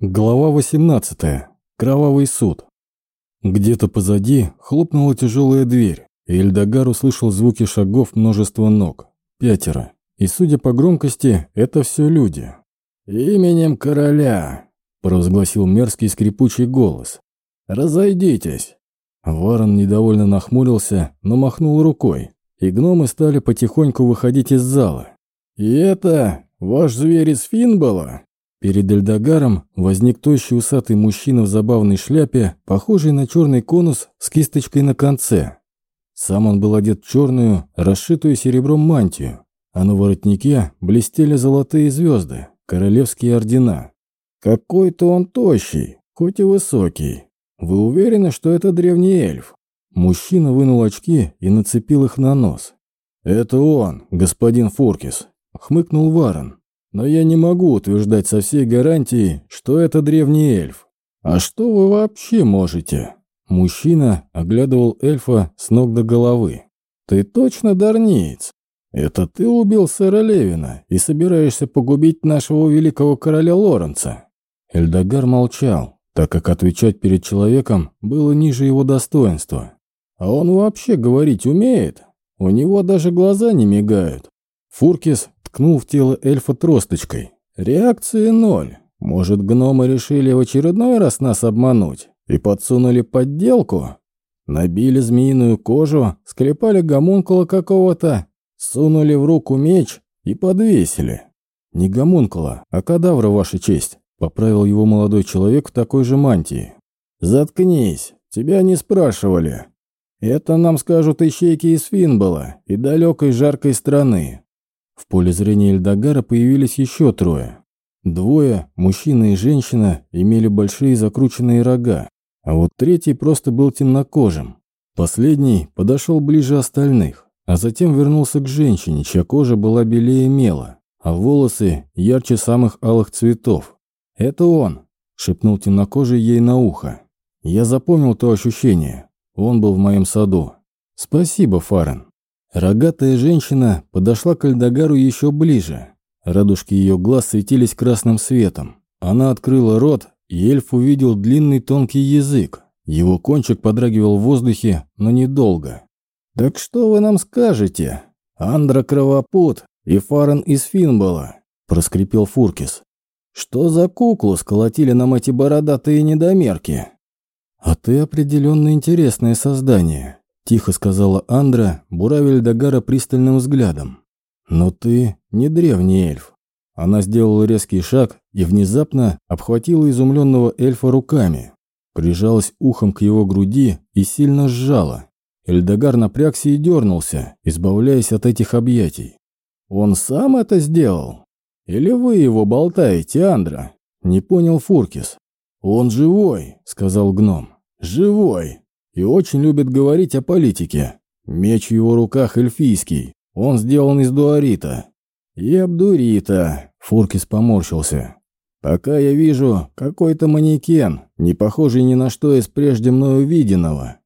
Глава 18. Кровавый суд. Где-то позади хлопнула тяжелая дверь, и Эльдогар услышал звуки шагов множества ног. Пятеро. И, судя по громкости, это все люди. «Именем короля», – провозгласил мерзкий скрипучий голос. «Разойдитесь». Варон недовольно нахмурился, но махнул рукой, и гномы стали потихоньку выходить из зала. «И это ваш зверь из Финбола?» Перед Эльдагаром возник тощий усатый мужчина в забавной шляпе, похожий на черный конус с кисточкой на конце. Сам он был одет в черную, расшитую серебром мантию, а на воротнике блестели золотые звезды, королевские ордена. «Какой-то он тощий, хоть и высокий. Вы уверены, что это древний эльф?» Мужчина вынул очки и нацепил их на нос. «Это он, господин Фуркис», — хмыкнул Варон. Но я не могу утверждать со всей гарантией, что это древний эльф. А что вы вообще можете? Мужчина оглядывал эльфа с ног до головы. Ты точно дарниец? Это ты убил сэра Левина и собираешься погубить нашего великого короля Лоренца? Эльдогар молчал, так как отвечать перед человеком было ниже его достоинства. А он вообще говорить умеет? У него даже глаза не мигают. Фуркис ткнул в тело эльфа тросточкой. Реакции ноль. Может, гномы решили в очередной раз нас обмануть и подсунули подделку? Набили змеиную кожу, склепали гомункула какого-то, сунули в руку меч и подвесили. Не гомункула, а кадавра, ваша честь, поправил его молодой человек в такой же мантии. Заткнись, тебя не спрашивали. Это нам скажут ищейки из Финбола и далекой жаркой страны. В поле зрения Эльдогара появились еще трое. Двое, мужчина и женщина, имели большие закрученные рога, а вот третий просто был темнокожим. Последний подошел ближе остальных, а затем вернулся к женщине, чья кожа была белее мела, а волосы ярче самых алых цветов. «Это он!» – шепнул темнокожий ей на ухо. «Я запомнил то ощущение. Он был в моем саду. Спасибо, Фарен». Рогатая женщина подошла к Альдагару еще ближе. Радужки ее глаз светились красным светом. Она открыла рот, и эльф увидел длинный тонкий язык. Его кончик подрагивал в воздухе, но недолго. «Так что вы нам скажете? Андра Кровопут и Фарен из Финбола», – проскрипел Фуркис. «Что за куклу сколотили нам эти бородатые недомерки?» «А ты определенно интересное создание», Тихо сказала Андра, буравя Дагара пристальным взглядом. «Но ты не древний эльф». Она сделала резкий шаг и внезапно обхватила изумленного эльфа руками, прижалась ухом к его груди и сильно сжала. Эльдогар напрягся и дернулся, избавляясь от этих объятий. «Он сам это сделал? Или вы его болтаете, Андра?» Не понял Фуркис. «Он живой», — сказал гном. «Живой и очень любит говорить о политике. Меч в его руках эльфийский, он сделан из дуарита. И абдурита, Фуркис поморщился. Пока я вижу какой-то манекен, не похожий ни на что из прежде мною виденного.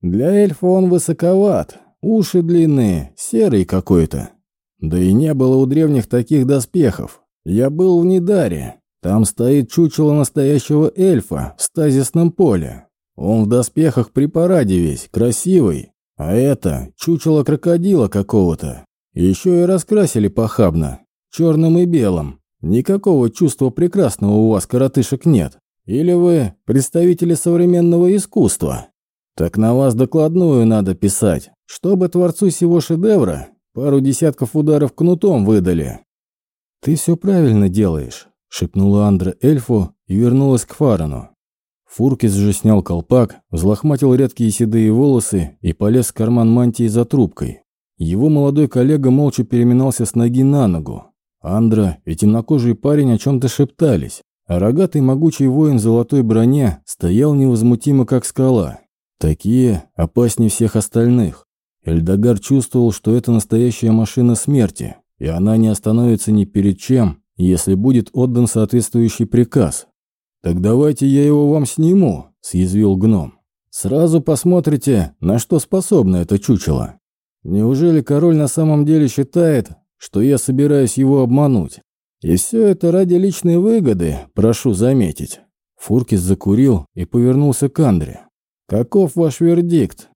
Для эльфа он высоковат, уши длинные, серый какой-то. Да и не было у древних таких доспехов. Я был в Недаре. Там стоит чучело настоящего эльфа в стазисном поле. Он в доспехах при параде весь, красивый. А это чучело крокодила какого-то. Еще и раскрасили похабно. Черным и белым. Никакого чувства прекрасного у вас, коротышек, нет. Или вы представители современного искусства? Так на вас докладную надо писать, чтобы творцу сего шедевра пару десятков ударов кнутом выдали. «Ты все правильно делаешь», — шепнула Андра эльфу и вернулась к Фарану. Фуркис же снял колпак, взлохматил редкие седые волосы и полез в карман мантии за трубкой. Его молодой коллега молча переминался с ноги на ногу. Андра и темнокожий парень о чем-то шептались, а рогатый могучий воин в золотой броне стоял невозмутимо, как скала. Такие опаснее всех остальных. Эльдогар чувствовал, что это настоящая машина смерти, и она не остановится ни перед чем, если будет отдан соответствующий приказ. «Так давайте я его вам сниму», – съязвил гном. «Сразу посмотрите, на что способно это чучело. Неужели король на самом деле считает, что я собираюсь его обмануть? И все это ради личной выгоды, прошу заметить». Фуркис закурил и повернулся к Андре. «Каков ваш вердикт?»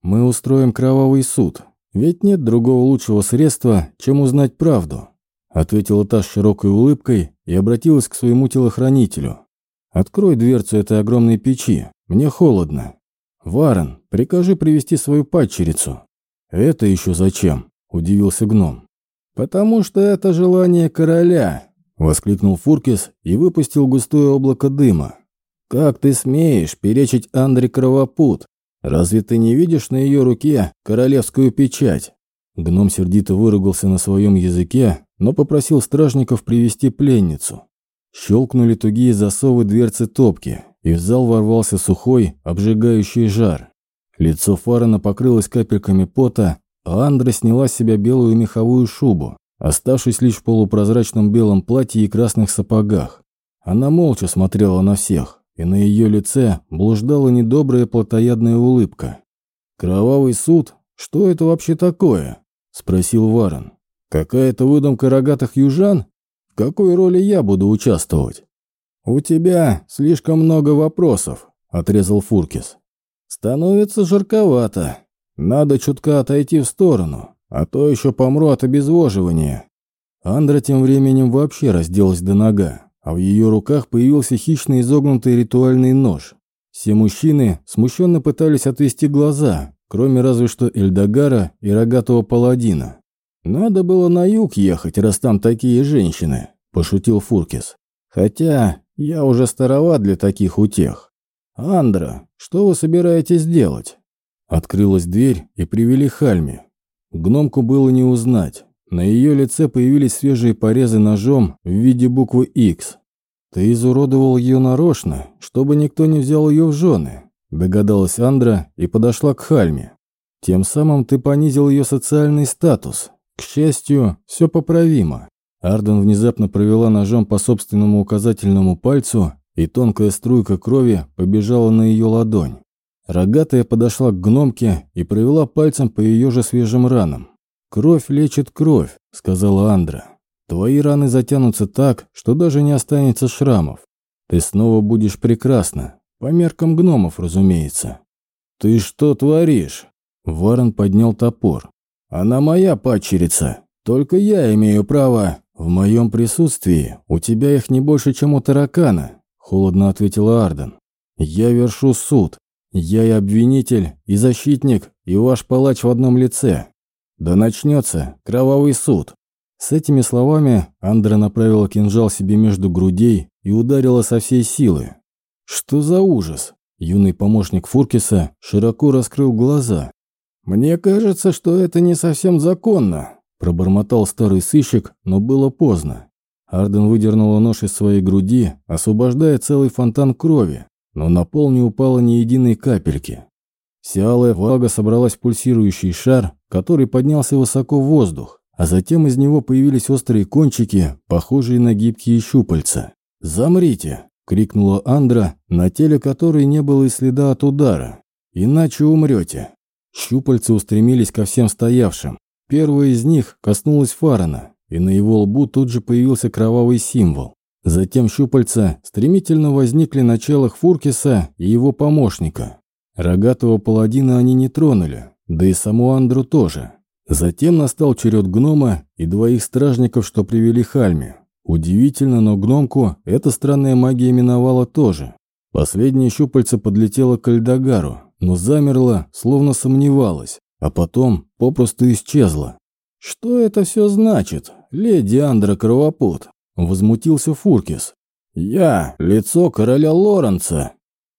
«Мы устроим кровавый суд, ведь нет другого лучшего средства, чем узнать правду», ответила та с широкой улыбкой и обратилась к своему телохранителю. «Открой дверцу этой огромной печи, мне холодно. Варен, прикажи привести свою падчерицу». «Это еще зачем?» – удивился гном. «Потому что это желание короля», – воскликнул Фуркис и выпустил густое облако дыма. «Как ты смеешь перечить Андре Кровопут? Разве ты не видишь на ее руке королевскую печать?» Гном сердито выругался на своем языке, но попросил стражников привести пленницу. Щелкнули тугие засовы дверцы топки, и в зал ворвался сухой, обжигающий жар. Лицо Фарана покрылось капельками пота, а Андра сняла с себя белую меховую шубу, оставшись лишь в полупрозрачном белом платье и красных сапогах. Она молча смотрела на всех, и на ее лице блуждала недобрая плотоядная улыбка. «Кровавый суд? Что это вообще такое?» – спросил Варон. «Какая-то выдумка рогатых южан? Какой роли я буду участвовать?» «У тебя слишком много вопросов», – отрезал Фуркис. «Становится жарковато. Надо чутка отойти в сторону, а то еще помру от обезвоживания». Андра тем временем вообще разделась до нога а в ее руках появился хищный изогнутый ритуальный нож. Все мужчины смущенно пытались отвести глаза, кроме разве что Эльдогара и рогатого паладина. «Надо было на юг ехать, раз там такие женщины», – пошутил Фуркис. «Хотя я уже староват для таких утех. Андра, что вы собираетесь делать?» Открылась дверь и привели Хальми. Гномку было не узнать. На ее лице появились свежие порезы ножом в виде буквы X. «Ты изуродовал ее нарочно, чтобы никто не взял ее в жены», догадалась Андра и подошла к Хальме. «Тем самым ты понизил ее социальный статус. К счастью, все поправимо». Арден внезапно провела ножом по собственному указательному пальцу, и тонкая струйка крови побежала на ее ладонь. Рогатая подошла к гномке и провела пальцем по ее же свежим ранам. «Кровь лечит кровь», — сказала Андра. «Твои раны затянутся так, что даже не останется шрамов. Ты снова будешь прекрасна. По меркам гномов, разумеется». «Ты что творишь?» Варон поднял топор. «Она моя падчерица. Только я имею право. В моем присутствии у тебя их не больше, чем у таракана», — холодно ответила Арден. «Я вершу суд. Я и обвинитель, и защитник, и ваш палач в одном лице. Да начнется кровавый суд. С этими словами Андра направила кинжал себе между грудей и ударила со всей силы. Что за ужас? Юный помощник Фуркиса широко раскрыл глаза. «Мне кажется, что это не совсем законно», – пробормотал старый сыщик, но было поздно. Арден выдернула нож из своей груди, освобождая целый фонтан крови, но на пол не упало ни единой капельки. Вся влага собралась в пульсирующий шар, который поднялся высоко в воздух, а затем из него появились острые кончики, похожие на гибкие щупальца. «Замрите!» – крикнула Андра, на теле которой не было и следа от удара. «Иначе умрете!» Щупальца устремились ко всем стоявшим. Первое из них коснулось Фарана, и на его лбу тут же появился кровавый символ. Затем щупальца стремительно возникли на челах Фуркиса и его помощника. Рогатого паладина они не тронули, да и саму Андру тоже. Затем настал черед гнома и двоих стражников, что привели Хальме. Удивительно, но гномку эта странная магия миновала тоже. Последнее щупальце подлетело к Альдагару, но замерло, словно сомневалось, а потом попросту исчезло. «Что это все значит, леди Андра Кровопут?» – возмутился Фуркис. «Я – лицо короля Лоренца».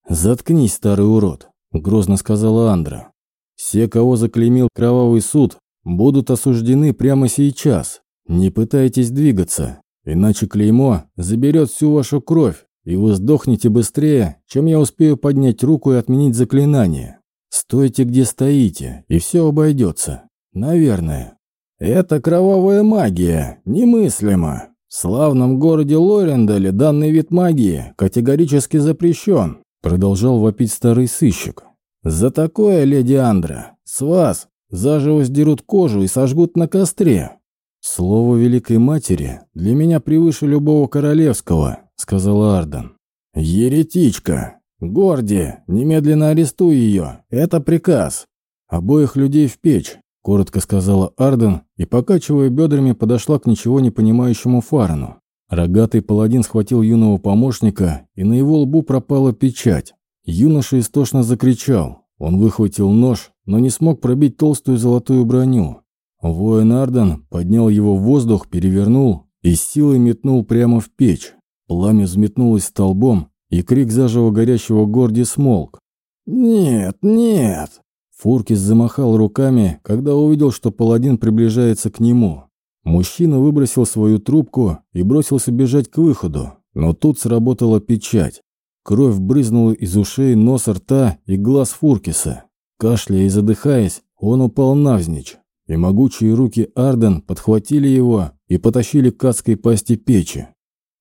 «Заткнись, старый урод», – грозно сказала Андра. «Все, кого заклеймил кровавый суд, будут осуждены прямо сейчас. Не пытайтесь двигаться, иначе клеймо заберет всю вашу кровь, и вы сдохнете быстрее, чем я успею поднять руку и отменить заклинание. Стойте, где стоите, и все обойдется. Наверное. Это кровавая магия, немыслимо. В славном городе Лорендале данный вид магии категорически запрещен. Продолжал вопить старый сыщик. «За такое, леди Андра, с вас заживо сдерут кожу и сожгут на костре». «Слово Великой Матери для меня превыше любого королевского», — сказал Арден. «Еретичка! Горди, немедленно арестуй ее! Это приказ!» «Обоих людей в печь», — коротко сказала Арден и, покачивая бедрами, подошла к ничего не понимающему Фарану. Рогатый паладин схватил юного помощника, и на его лбу пропала печать. Юноша истошно закричал. Он выхватил нож, но не смог пробить толстую золотую броню. Воин Арден поднял его в воздух, перевернул и силой метнул прямо в печь. Пламя взметнулось столбом, и крик заживо горящего Горди смолк. «Нет, нет!» Фуркис замахал руками, когда увидел, что паладин приближается к нему. Мужчина выбросил свою трубку и бросился бежать к выходу, но тут сработала печать. Кровь брызнула из ушей, носа, рта и глаз Фуркиса. Кашляя и задыхаясь, он упал навзничь, и могучие руки Арден подхватили его и потащили к адской пасти печи.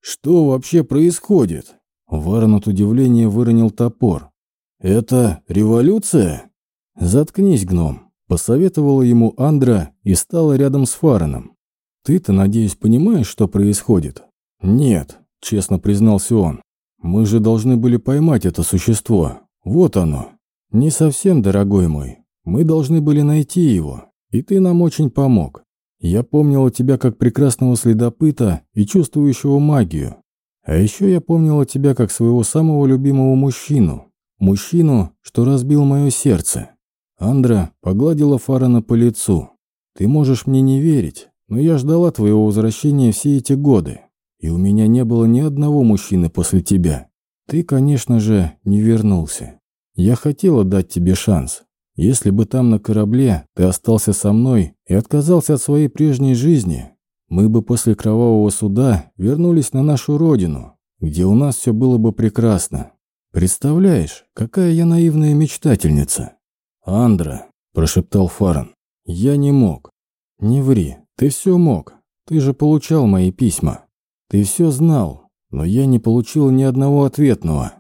«Что вообще происходит?» Варон от удивления выронил топор. «Это революция?» «Заткнись, гном», — посоветовала ему Андра и стала рядом с Фараном. «Ты-то, надеюсь, понимаешь, что происходит?» «Нет», — честно признался он. «Мы же должны были поймать это существо. Вот оно». «Не совсем, дорогой мой. Мы должны были найти его, и ты нам очень помог. Я помнила тебя как прекрасного следопыта и чувствующего магию. А еще я помнила тебя как своего самого любимого мужчину. Мужчину, что разбил мое сердце. Андра погладила Фарана по лицу. Ты можешь мне не верить, но я ждала твоего возвращения все эти годы. И у меня не было ни одного мужчины после тебя. Ты, конечно же, не вернулся. Я хотела дать тебе шанс. Если бы там на корабле ты остался со мной и отказался от своей прежней жизни, мы бы после кровавого суда вернулись на нашу родину, где у нас все было бы прекрасно. Представляешь, какая я наивная мечтательница. «Андра», – прошептал Фаран, – «я не мог». «Не ври, ты все мог. Ты же получал мои письма. Ты все знал, но я не получил ни одного ответного.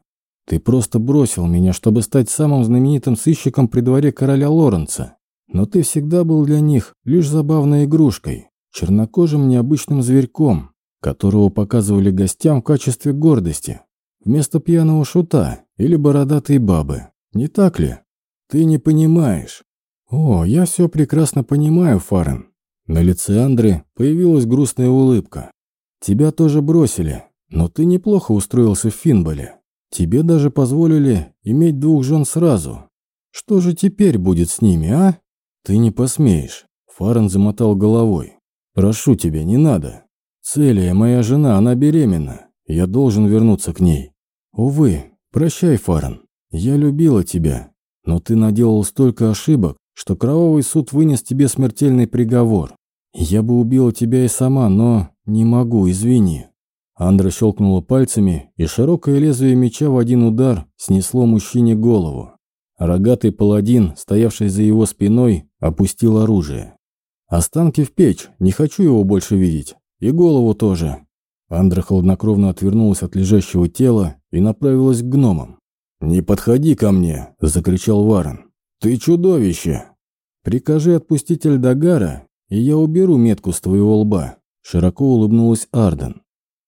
Ты просто бросил меня, чтобы стать самым знаменитым сыщиком при дворе короля Лоренца. Но ты всегда был для них лишь забавной игрушкой, чернокожим необычным зверьком, которого показывали гостям в качестве гордости, вместо пьяного шута или бородатой бабы. Не так ли? Ты не понимаешь. О, я все прекрасно понимаю, Фарен. На лице Андры появилась грустная улыбка. Тебя тоже бросили, но ты неплохо устроился в Финболе. Тебе даже позволили иметь двух жен сразу. Что же теперь будет с ними, а? Ты не посмеешь. Фарен замотал головой. Прошу тебя, не надо. Целия, моя жена, она беременна. Я должен вернуться к ней. Увы, прощай, Фарен. Я любила тебя, но ты наделал столько ошибок, что кровавый суд вынес тебе смертельный приговор. Я бы убила тебя и сама, но не могу, извини». Андра щелкнула пальцами, и широкое лезвие меча в один удар снесло мужчине голову. Рогатый паладин, стоявший за его спиной, опустил оружие. «Останки в печь, не хочу его больше видеть. И голову тоже». Андра хладнокровно отвернулась от лежащего тела и направилась к гномам. «Не подходи ко мне!» – закричал Варон. «Ты чудовище!» «Прикажи отпустить Альдагара, и я уберу метку с твоего лба», – широко улыбнулась Арден.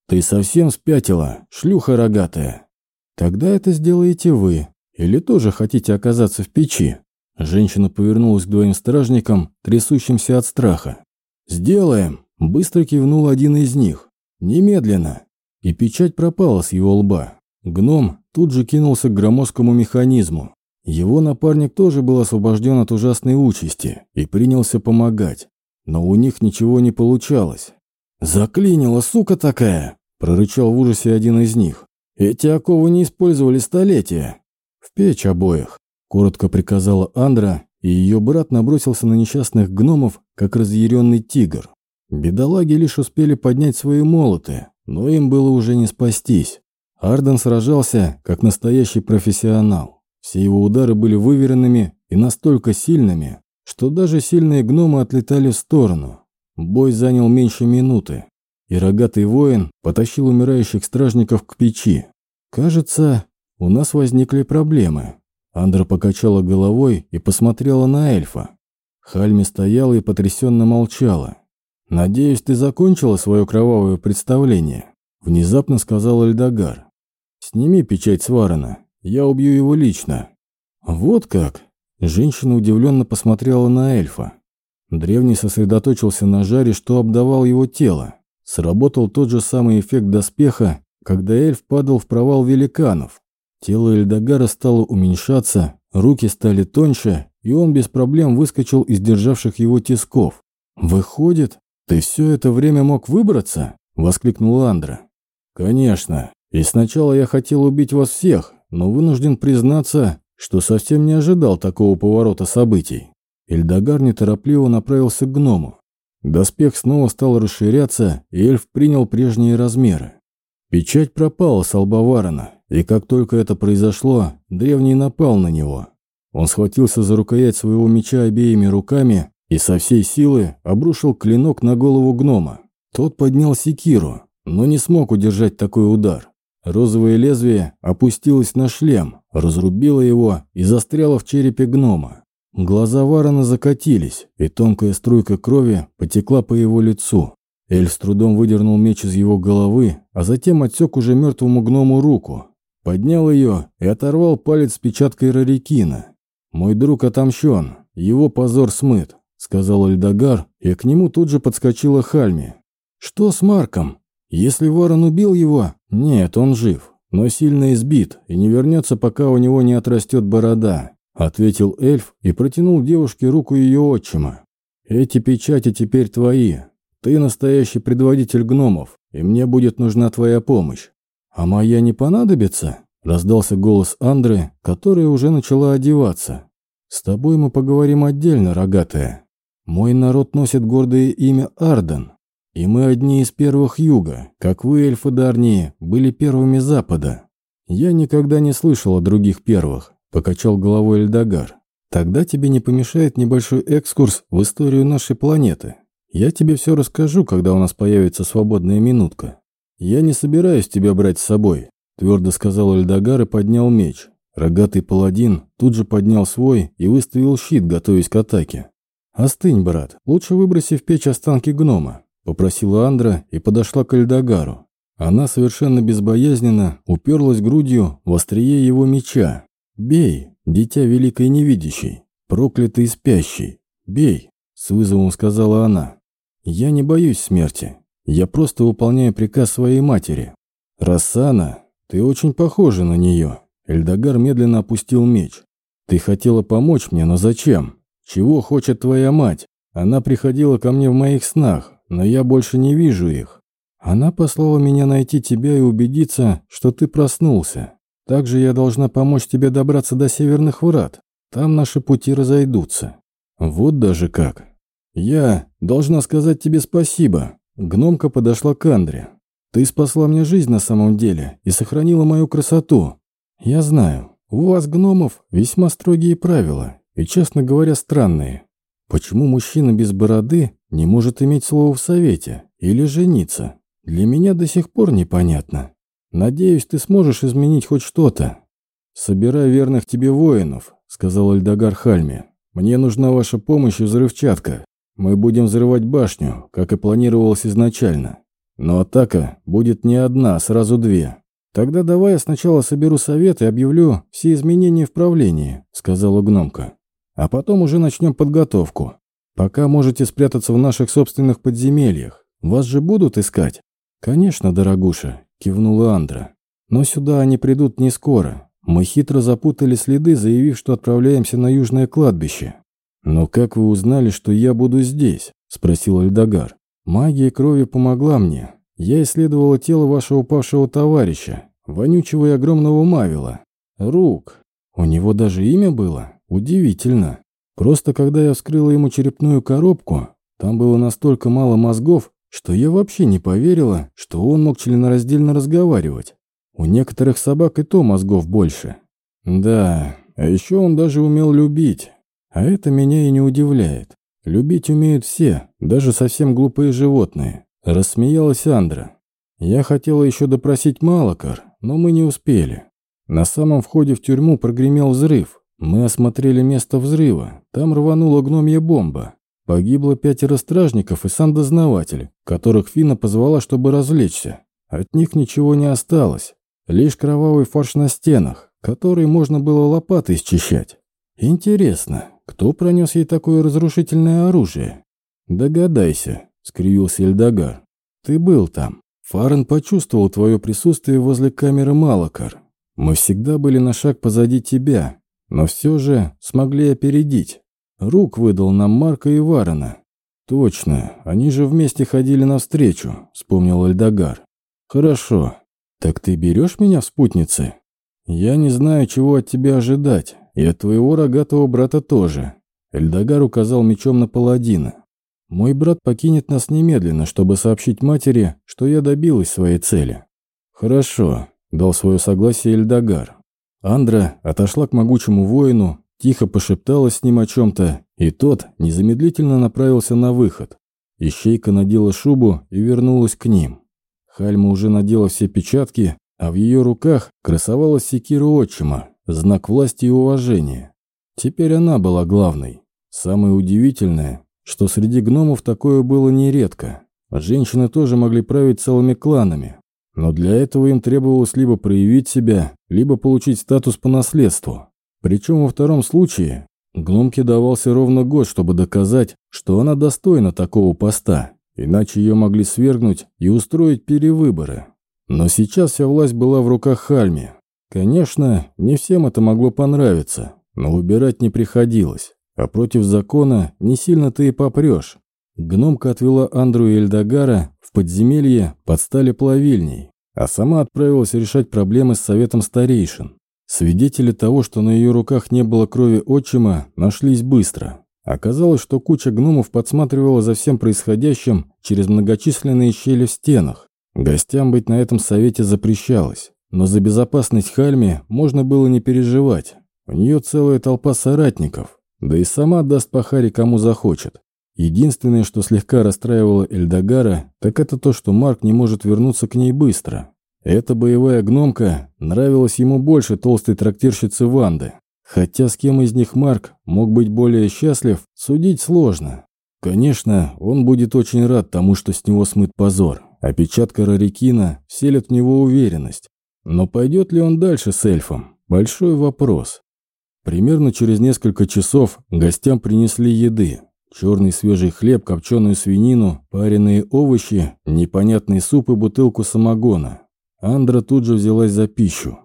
«Ты совсем спятила, шлюха рогатая!» «Тогда это сделаете вы, или тоже хотите оказаться в печи?» Женщина повернулась к двоим стражникам, трясущимся от страха. «Сделаем!» – быстро кивнул один из них. «Немедленно!» И печать пропала с его лба. Гном тут же кинулся к громоздкому механизму. Его напарник тоже был освобожден от ужасной участи и принялся помогать. Но у них ничего не получалось. «Заклинила, сука такая!» – прорычал в ужасе один из них. «Эти оковы не использовали столетия!» «В печь обоих!» – коротко приказала Андра, и ее брат набросился на несчастных гномов, как разъяренный тигр. Бедолаги лишь успели поднять свои молоты, но им было уже не спастись. Арден сражался как настоящий профессионал. Все его удары были выверенными и настолько сильными, что даже сильные гномы отлетали в сторону. Бой занял меньше минуты, и рогатый воин потащил умирающих стражников к печи. «Кажется, у нас возникли проблемы». Андра покачала головой и посмотрела на эльфа. Хальми стояла и потрясенно молчала. «Надеюсь, ты закончила свое кровавое представление?» Внезапно сказал Эльдогар. «Сними печать Сварана, я убью его лично». «Вот как?» Женщина удивленно посмотрела на эльфа. Древний сосредоточился на жаре, что обдавал его тело. Сработал тот же самый эффект доспеха, когда эльф падал в провал великанов. Тело Эльдогара стало уменьшаться, руки стали тоньше, и он без проблем выскочил из державших его тисков. «Выходит, ты все это время мог выбраться?» – воскликнул Андра. «Конечно. И сначала я хотел убить вас всех, но вынужден признаться, что совсем не ожидал такого поворота событий». Эльдогар неторопливо направился к гному. Доспех снова стал расширяться, и эльф принял прежние размеры. Печать пропала с лба Варона, и как только это произошло, древний напал на него. Он схватился за рукоять своего меча обеими руками и со всей силы обрушил клинок на голову гнома. Тот поднял секиру, но не смог удержать такой удар. Розовое лезвие опустилось на шлем, разрубило его и застряло в черепе гнома. Глаза Варона закатились, и тонкая струйка крови потекла по его лицу. Эль с трудом выдернул меч из его головы, а затем отсек уже мертвому гному руку. Поднял ее и оторвал палец с печаткой Рарикина. «Мой друг отомщен, его позор смыт», — сказал Эльдогар, и к нему тут же подскочила Хальми. «Что с Марком? Если ворон убил его...» «Нет, он жив, но сильно избит и не вернется, пока у него не отрастет борода», — ответил эльф и протянул девушке руку ее отчима. «Эти печати теперь твои. Ты настоящий предводитель гномов, и мне будет нужна твоя помощь». «А моя не понадобится?» Раздался голос Андры, которая уже начала одеваться. «С тобой мы поговорим отдельно, рогатая. Мой народ носит гордое имя Арден, и мы одни из первых юга, как вы, эльфы Дарнии, были первыми запада. Я никогда не слышал о других первых», — покачал головой Эльдогар. «Тогда тебе не помешает небольшой экскурс в историю нашей планеты. Я тебе все расскажу, когда у нас появится свободная минутка. Я не собираюсь тебя брать с собой, Твердо сказал Эльдогар и поднял меч. Рогатый паладин тут же поднял свой и выставил щит, готовясь к атаке. «Остынь, брат, лучше выброси в печь останки гнома», – попросила Андра и подошла к Эльдогару. Она совершенно безбоязненно уперлась грудью в острие его меча. «Бей, дитя великой невидящей, проклятый спящий, бей», – с вызовом сказала она. «Я не боюсь смерти, я просто выполняю приказ своей матери. Рассана, «Ты очень похожа на нее». Эльдогар медленно опустил меч. «Ты хотела помочь мне, но зачем? Чего хочет твоя мать? Она приходила ко мне в моих снах, но я больше не вижу их. Она послала меня найти тебя и убедиться, что ты проснулся. Также я должна помочь тебе добраться до Северных Врат. Там наши пути разойдутся. Вот даже как. Я должна сказать тебе спасибо». Гномка подошла к Андре. Ты спасла мне жизнь на самом деле и сохранила мою красоту. Я знаю, у вас, гномов, весьма строгие правила и, честно говоря, странные. Почему мужчина без бороды не может иметь слово в совете или жениться? Для меня до сих пор непонятно. Надеюсь, ты сможешь изменить хоть что-то. Собирай верных тебе воинов, сказал Альдагар Хальме. Мне нужна ваша помощь и взрывчатка. Мы будем взрывать башню, как и планировалось изначально. Но атака будет не одна, а сразу две. Тогда давай я сначала соберу совет и объявлю все изменения в правлении, сказала гномка. А потом уже начнем подготовку. Пока можете спрятаться в наших собственных подземельях. Вас же будут искать? Конечно, дорогуша, кивнула Андра. Но сюда они придут не скоро. Мы хитро запутали следы, заявив, что отправляемся на южное кладбище. «Но как вы узнали, что я буду здесь?» – спросил Альдагар. Магия крови помогла мне. Я исследовала тело вашего упавшего товарища, вонючего и огромного Мавила. Рук. У него даже имя было? Удивительно. Просто когда я вскрыла ему черепную коробку, там было настолько мало мозгов, что я вообще не поверила, что он мог членораздельно разговаривать. У некоторых собак и то мозгов больше. Да, а еще он даже умел любить. А это меня и не удивляет. Любить умеют все, даже совсем глупые животные. Рассмеялась Андра. Я хотела еще допросить Малакар, но мы не успели. На самом входе в тюрьму прогремел взрыв. Мы осмотрели место взрыва. Там рванула гномья бомба. Погибло пятеро стражников и сам дознаватель, которых Фина позвала, чтобы развлечься. От них ничего не осталось. Лишь кровавый фарш на стенах, который можно было лопатой счищать. Интересно, кто пронес ей такое разрушительное оружие? Догадайся, скривился Эльдогар. Ты был там. Фарен почувствовал твое присутствие возле камеры Малакар. Мы всегда были на шаг позади тебя, но все же смогли опередить. Рук выдал нам Марка и Варена. Точно, они же вместе ходили навстречу, вспомнил Эльдогар. Хорошо. Так ты берешь меня в спутницы? Я не знаю, чего от тебя ожидать, и от твоего рогатого брата тоже. Эльдогар указал мечом на паладина. Мой брат покинет нас немедленно, чтобы сообщить матери, что я добилась своей цели. Хорошо, дал свое согласие Эльдогар. Андра отошла к могучему воину, тихо пошепталась с ним о чем-то, и тот незамедлительно направился на выход. Ищейка надела шубу и вернулась к ним. Хальма уже надела все печатки, а в ее руках красовалась секира отчима, знак власти и уважения. Теперь она была главной. Самое удивительное, что среди гномов такое было нередко. Женщины тоже могли править целыми кланами, но для этого им требовалось либо проявить себя, либо получить статус по наследству. Причем во втором случае гномке давался ровно год, чтобы доказать, что она достойна такого поста, иначе ее могли свергнуть и устроить перевыборы. Но сейчас вся власть была в руках Хальми. Конечно, не всем это могло понравиться, но выбирать не приходилось. А против закона не сильно ты и попрешь. Гномка отвела Андру и Эльдогара в подземелье под стали плавильней, а сама отправилась решать проблемы с советом старейшин. Свидетели того, что на ее руках не было крови отчима, нашлись быстро. Оказалось, что куча гномов подсматривала за всем происходящим через многочисленные щели в стенах. Гостям быть на этом совете запрещалось. Но за безопасность Хальми можно было не переживать. У нее целая толпа соратников, да и сама даст по харе кому захочет. Единственное, что слегка расстраивало Эльдогара, так это то, что Марк не может вернуться к ней быстро. Эта боевая гномка нравилась ему больше толстой трактирщицы Ванды. Хотя с кем из них Марк мог быть более счастлив, судить сложно. Конечно, он будет очень рад тому, что с него смыт позор. Опечатка Рарикина вселит в него уверенность. Но пойдет ли он дальше с эльфом? Большой вопрос. Примерно через несколько часов гостям принесли еды. Черный свежий хлеб, копченую свинину, пареные овощи, непонятный суп и бутылку самогона. Андра тут же взялась за пищу.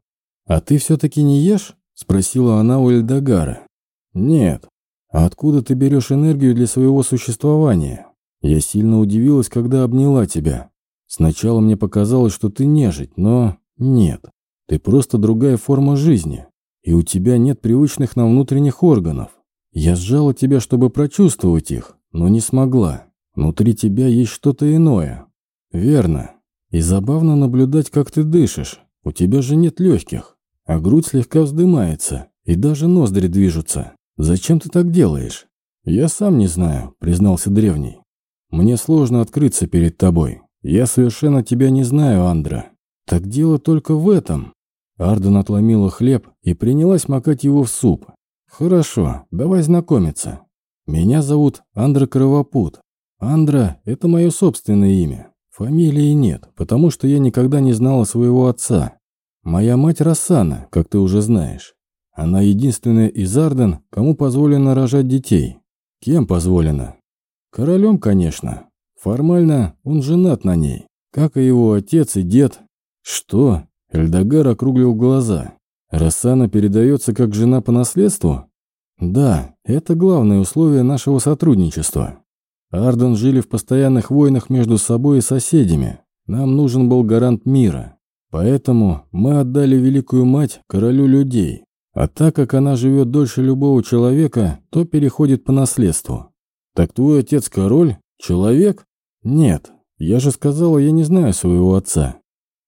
«А ты все-таки не ешь?» – спросила она у Эльдогара. «Нет. А откуда ты берешь энергию для своего существования? Я сильно удивилась, когда обняла тебя. Сначала мне показалось, что ты нежить, но нет. Ты просто другая форма жизни и у тебя нет привычных нам внутренних органов. Я сжала тебя, чтобы прочувствовать их, но не смогла. Внутри тебя есть что-то иное. Верно. И забавно наблюдать, как ты дышишь. У тебя же нет легких, а грудь слегка вздымается, и даже ноздри движутся. Зачем ты так делаешь? Я сам не знаю, признался древний. Мне сложно открыться перед тобой. Я совершенно тебя не знаю, Андра. Так дело только в этом. Арден отломила хлеб и принялась макать его в суп. «Хорошо, давай знакомиться. Меня зовут Андра Кровопут. Андра – это мое собственное имя. Фамилии нет, потому что я никогда не знала своего отца. Моя мать Рассана, как ты уже знаешь. Она единственная из Арден, кому позволено рожать детей. Кем позволено? Королем, конечно. Формально он женат на ней, как и его отец и дед. Что? Эльдогар округлил глаза. «Рассана передается как жена по наследству?» «Да, это главное условие нашего сотрудничества. Арден жили в постоянных войнах между собой и соседями. Нам нужен был гарант мира. Поэтому мы отдали Великую Мать королю людей. А так как она живет дольше любого человека, то переходит по наследству. Так твой отец король? Человек? Нет, я же сказала, я не знаю своего отца.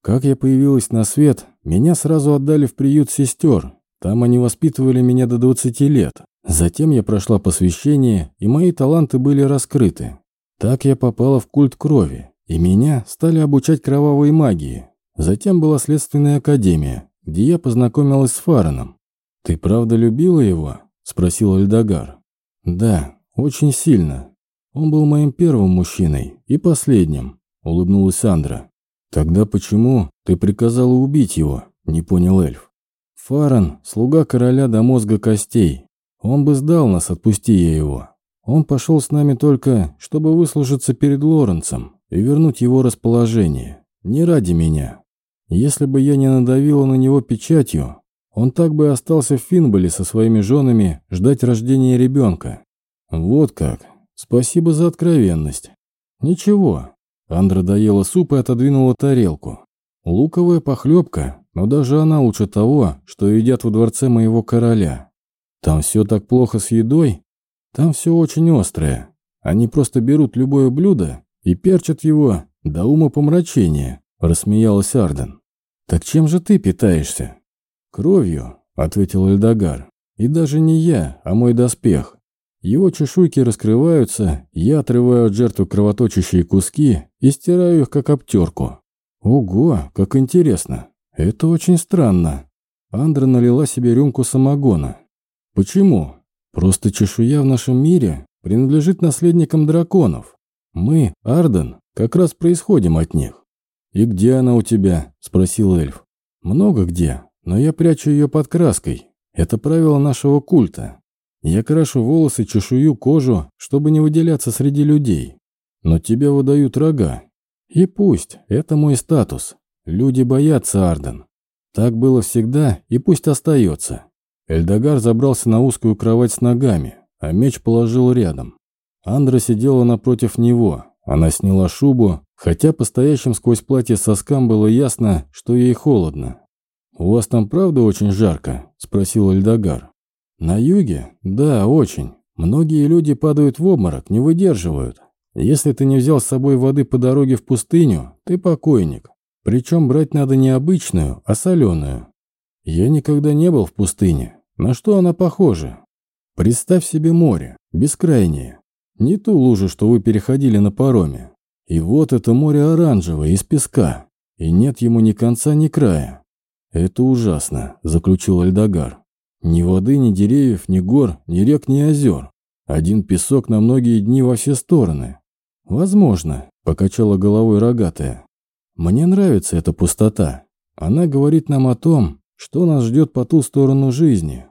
Как я появилась на свет, меня сразу отдали в приют сестер. Там они воспитывали меня до 20 лет. Затем я прошла посвящение, и мои таланты были раскрыты. Так я попала в культ крови, и меня стали обучать кровавой магии. Затем была следственная академия, где я познакомилась с Фараном. «Ты правда любила его?» – спросил Эльдогар. «Да, очень сильно. Он был моим первым мужчиной и последним», — улыбнулась Сандра. «Тогда почему ты приказала убить его?» — не понял эльф. «Фаран — слуга короля до мозга костей. Он бы сдал нас, отпусти я его. Он пошел с нами только, чтобы выслужиться перед Лоренцем и вернуть его расположение. Не ради меня. Если бы я не надавила на него печатью, он так бы остался в Финболе со своими женами ждать рождения ребенка. Вот как. Спасибо за откровенность. Ничего. Андра доела суп и отодвинула тарелку. Луковая похлебка, но даже она лучше того, что едят во дворце моего короля. Там все так плохо с едой. Там все очень острое. Они просто берут любое блюдо и перчат его до ума помрачения, рассмеялась Арден. Так чем же ты питаешься? Кровью, ответил Эльдогар. И даже не я, а мой доспех. Его чешуйки раскрываются, я отрываю от жертвы кровоточащие куски и стираю их как обтерку. Ого, как интересно. Это очень странно. Андра налила себе рюмку самогона. Почему? Просто чешуя в нашем мире принадлежит наследникам драконов. Мы, Арден, как раз происходим от них. «И где она у тебя?» – спросил эльф. «Много где, но я прячу ее под краской. Это правило нашего культа. Я крашу волосы, чешую, кожу, чтобы не выделяться среди людей. Но тебя выдают рога. И пусть, это мой статус. Люди боятся Арден. Так было всегда, и пусть остается. Эльдогар забрался на узкую кровать с ногами, а меч положил рядом. Андра сидела напротив него. Она сняла шубу, хотя по стоящим сквозь платье соскам было ясно, что ей холодно. «У вас там правда очень жарко?» – спросил Эльдогар. На юге? Да, очень. Многие люди падают в обморок, не выдерживают. Если ты не взял с собой воды по дороге в пустыню, ты покойник. Причем брать надо не обычную, а соленую. Я никогда не был в пустыне. На что она похожа? Представь себе море, бескрайнее. Не ту лужу, что вы переходили на пароме. И вот это море оранжевое, из песка. И нет ему ни конца, ни края. Это ужасно, заключил Альдагар. Ни воды, ни деревьев, ни гор, ни рек, ни озер. Один песок на многие дни во все стороны. Возможно, покачала головой рогатая. Мне нравится эта пустота. Она говорит нам о том, что нас ждет по ту сторону жизни.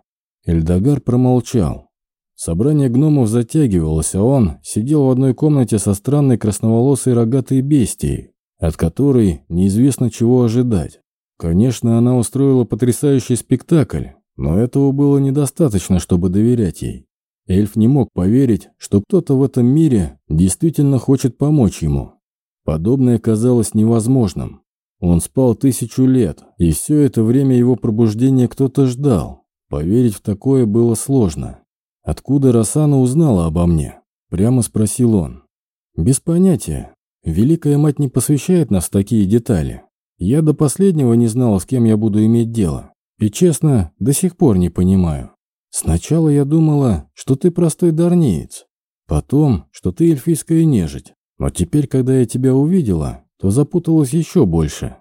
Эльдогар промолчал. Собрание гномов затягивалось, а он сидел в одной комнате со странной красноволосой рогатой бестией, от которой неизвестно чего ожидать. Конечно, она устроила потрясающий спектакль, но этого было недостаточно, чтобы доверять ей. Эльф не мог поверить, что кто-то в этом мире действительно хочет помочь ему. Подобное казалось невозможным. Он спал тысячу лет, и все это время его пробуждения кто-то ждал. Поверить в такое было сложно. «Откуда Росана узнала обо мне?» – прямо спросил он. «Без понятия. Великая мать не посвящает нас в такие детали. Я до последнего не знала, с кем я буду иметь дело. И честно, до сих пор не понимаю. Сначала я думала, что ты простой дарниец, потом, что ты эльфийская нежить. Но теперь, когда я тебя увидела, то запуталась еще больше.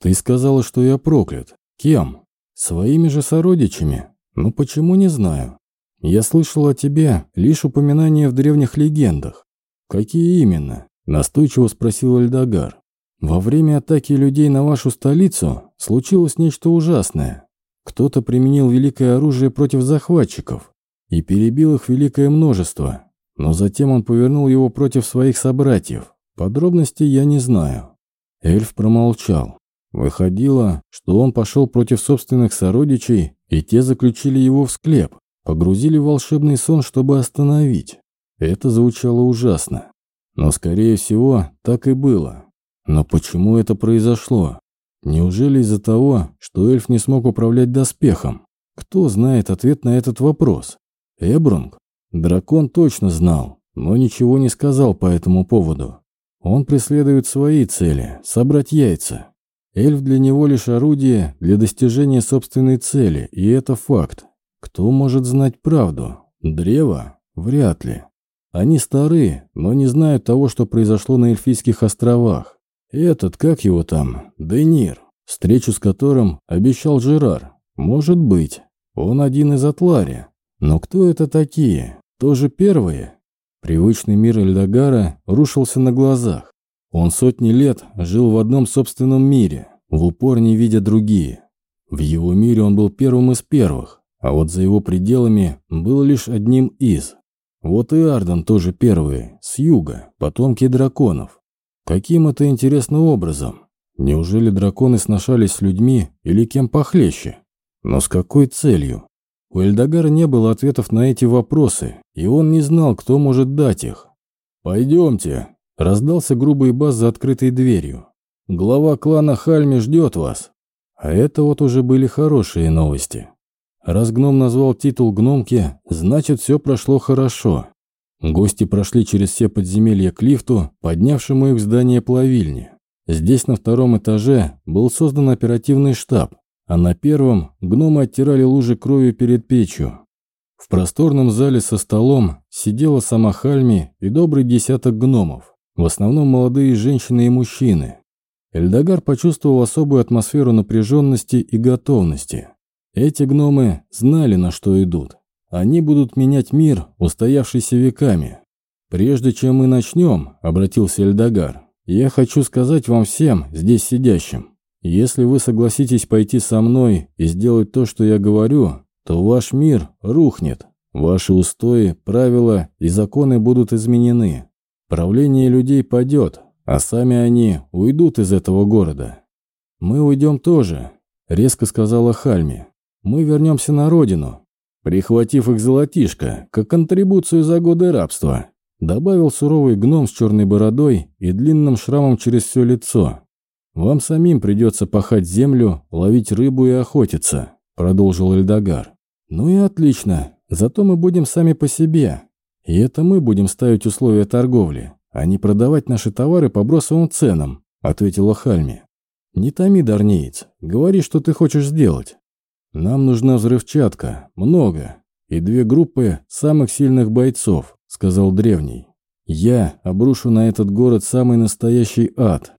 Ты сказала, что я проклят. Кем? Своими же сородичами? Ну почему, не знаю. Я слышал о тебе лишь упоминания в древних легендах. Какие именно? Настойчиво спросил Эльдогар. Во время атаки людей на вашу столицу случилось нечто ужасное. Кто-то применил великое оружие против захватчиков и перебил их великое множество, но затем он повернул его против своих собратьев. Подробностей я не знаю. Эльф промолчал. Выходило, что он пошел против собственных сородичей, и те заключили его в склеп, погрузили в волшебный сон, чтобы остановить. Это звучало ужасно. Но, скорее всего, так и было. Но почему это произошло? Неужели из-за того, что эльф не смог управлять доспехом? Кто знает ответ на этот вопрос? Эбрунг? Дракон точно знал, но ничего не сказал по этому поводу. Он преследует свои цели – собрать яйца. Эльф для него лишь орудие для достижения собственной цели, и это факт. Кто может знать правду? Древо? Вряд ли. Они стары, но не знают того, что произошло на Эльфийских островах. Этот, как его там, Денир, встречу с которым обещал Жерар. Может быть, он один из Атлари. Но кто это такие? Тоже первые? Привычный мир Эльдогара рушился на глазах. Он сотни лет жил в одном собственном мире, в упор не видя другие. В его мире он был первым из первых, а вот за его пределами был лишь одним из. Вот и Арден тоже первые, с юга, потомки драконов. Каким это интересным образом? Неужели драконы сношались с людьми или кем похлеще? Но с какой целью? У Эльдогара не было ответов на эти вопросы, и он не знал, кто может дать их. «Пойдемте», — раздался грубый бас за открытой дверью. «Глава клана Хальми ждет вас». А это вот уже были хорошие новости. Раз гном назвал титул гномки, значит, все прошло хорошо. Гости прошли через все подземелья к лифту, поднявшему их в здание плавильни. Здесь на втором этаже был создан оперативный штаб, а на первом гномы оттирали лужи крови перед печью. В просторном зале со столом сидела сама Хальми и добрый десяток гномов, в основном молодые женщины и мужчины. Эльдогар почувствовал особую атмосферу напряженности и готовности. Эти гномы знали, на что идут. Они будут менять мир, устоявшийся веками. «Прежде чем мы начнем», — обратился Эльдогар, — «я хочу сказать вам всем, здесь сидящим, если вы согласитесь пойти со мной и сделать то, что я говорю, то ваш мир рухнет. Ваши устои, правила и законы будут изменены. Правление людей падет, а сами они уйдут из этого города. Мы уйдем тоже, резко сказала Хальми. Мы вернемся на родину, прихватив их золотишко, как контрибуцию за годы рабства, добавил суровый гном с черной бородой и длинным шрамом через все лицо. «Вам самим придется пахать землю, ловить рыбу и охотиться», — продолжил Эльдогар. «Ну и отлично, зато мы будем сами по себе. И это мы будем ставить условия торговли, а не продавать наши товары по бросовым ценам», — ответила Хальми. «Не томи, Дарнеец, говори, что ты хочешь сделать. Нам нужна взрывчатка, много, и две группы самых сильных бойцов», — сказал Древний. «Я обрушу на этот город самый настоящий ад,